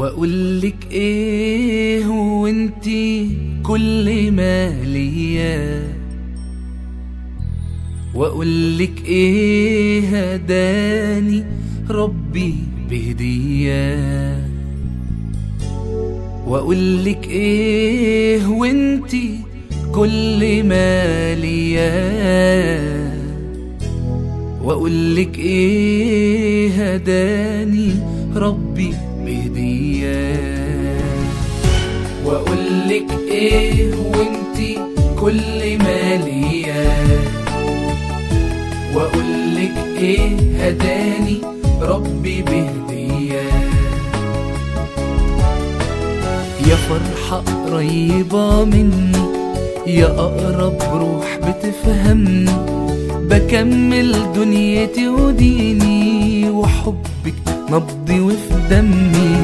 وأقولك إيه وانتي كل ما ليا. وأقولك إيه هداني ربي بهدية. وأقولك إيه وانتي كل ما ليا. وأقولك إيه هداني ربي واقولك إيه وانتي كل ما ليا وأقولك إيه هداني ربي بهدية. يا فرحة قريبة مني يا أقرب روح بتفهمني. بكمل دنيتي وديني وحبك نبضي وفي دمي.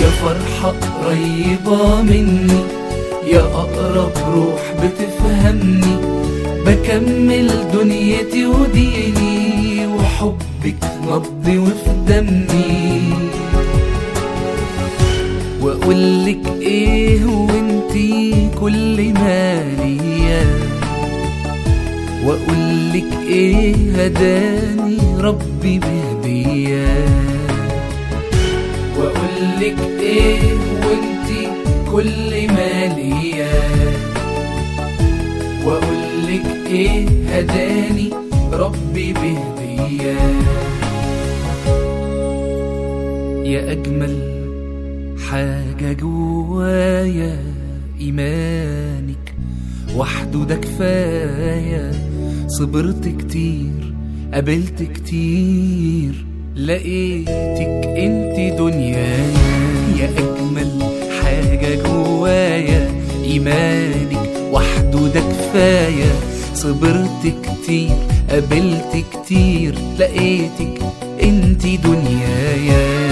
يا فرحة قريبة مني يا أقرب روح بتفهمني بكمل دنيتي وديني وحبك نبضي وفي دمي. واقولك إيه وانتي كل ما ليا واقولك إيه هداني ربي بهدية. واقولك إيه وانتي كل إيه هداني؟ ربي بهدية. يا أجمل حاجة جوايا إيمانك وحده ده كفاية. صبرت كتير قابلت كتير لقيتك أنت دنيايا يا أجمل حاجة جوايا إيمانك وحده ده كفاية. صبرت كتير قابلت كتير لقيتك انت دنيايا.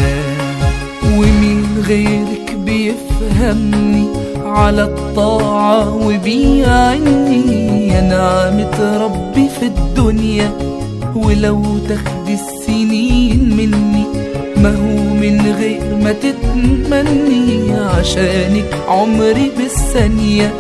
ومين غيرك بيفهمني على الطاعة وبيعني؟ يا نعمة ربي في الدنيا ولو تاخدي السنين مني ما هو من غير ما تتمني. عشانك عمري بالثانية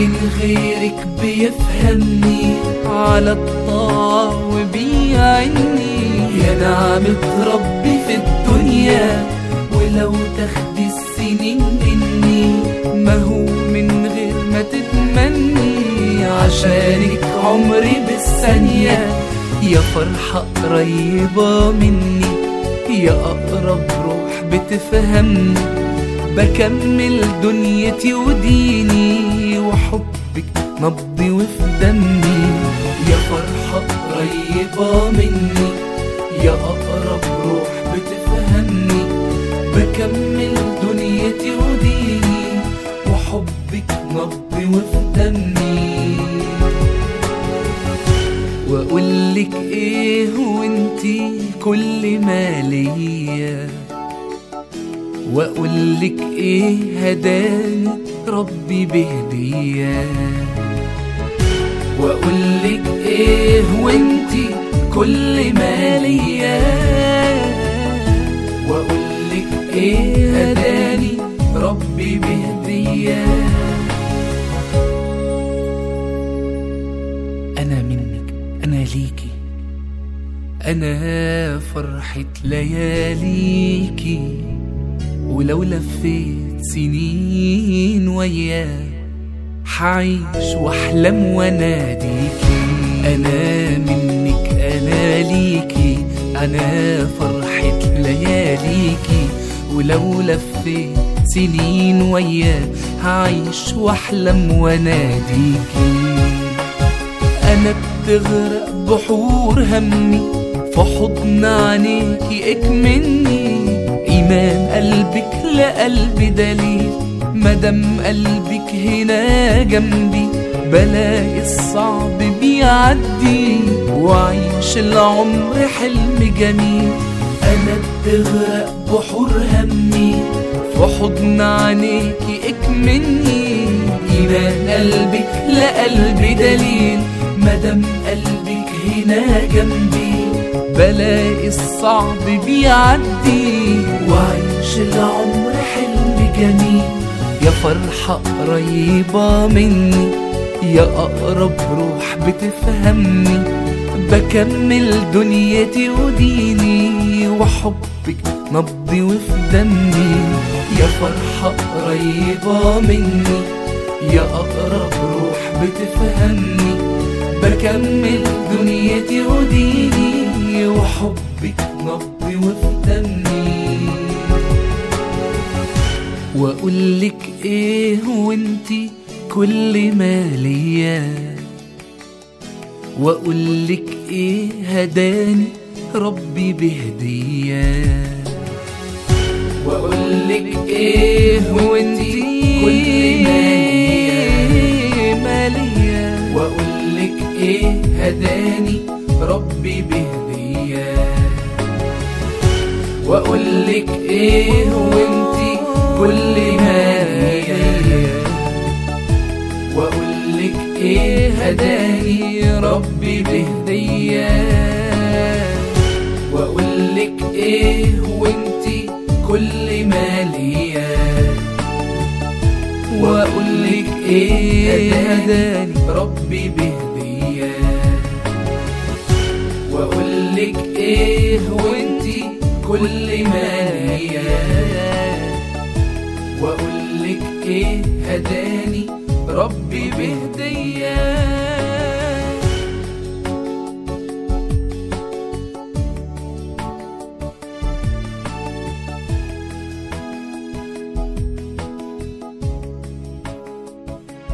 ومن غيرك بيفهمني على الطاعة وبيعني. يا نعمة ربي في الدنيا ولو تاخدي السنين مني ما هو من غير ما تتمني. عشانك عمري بالثانية يا فرحة قريبة مني يا أقرب روح بتفهمني. بكمل دنيتي وديني وحبك نبضي وفي دمي. يا فرحة قريبة مني يا أقرب روح بتفهمني. بكمل دنيتي وديني وحبك نبضي وفي دمي. واقولك إيه وإنتي كل ما ليا. وأقولك إيه هداني ربي بهدية. وأقولك إيه وانتي كل ما ليا وأقولك إيه هداني ربي بهدية. أنا منك أنا ليكي. أنا فرحة لياليكي. ولو لفيت سنين وياه حعيش واحلم واناديكي أنا منك أنا ليكي. أنا فرحة لياليكي. ولو لفيت سنين وياه هعيش واحلم واناديكي أنا بتغرق بحور همي في حضن عينيكي قلبك لقلبي دليل مدام قلبك هنا جنبي بلاقي الصعب بيعدي. وعيش العمر حلم جميل أنا بتغرق بحور همي. في حضن عينيكي اكمني. إيمان قلبك لقلبي دليل مدام قلبك هنا جنبي. بلاقي الصعب بيعدي. وعيش عيش العمر حلم جميل. يا فرحة قريبة مني يا أقرب روح بتفهمني. بكمل دنيتي وديني وحبك نبضي وفي دمي. يا فرحة قريبة مني يا أقرب روح بتفهمني. بكمل دنيتي وديني وحبك نبضي وفي دمي. وأقولك إيه وإنتي كل ما ليا. وأقولك إيه هداني ربي بهدية. وأقولك إيه وإنتي كل ما ليا. وأقولك إيه هداني ربي بهدية. وأقولك إيه وإنتي كل ما ليا واقولك إيه هداني ربي بهدية. واقولك إيه وانتي كل ما ليا واقولك إيه هداني ربي بهدية. واقولك إيه وانتي كل ما ليا إيه هداني؟ ربي بهديه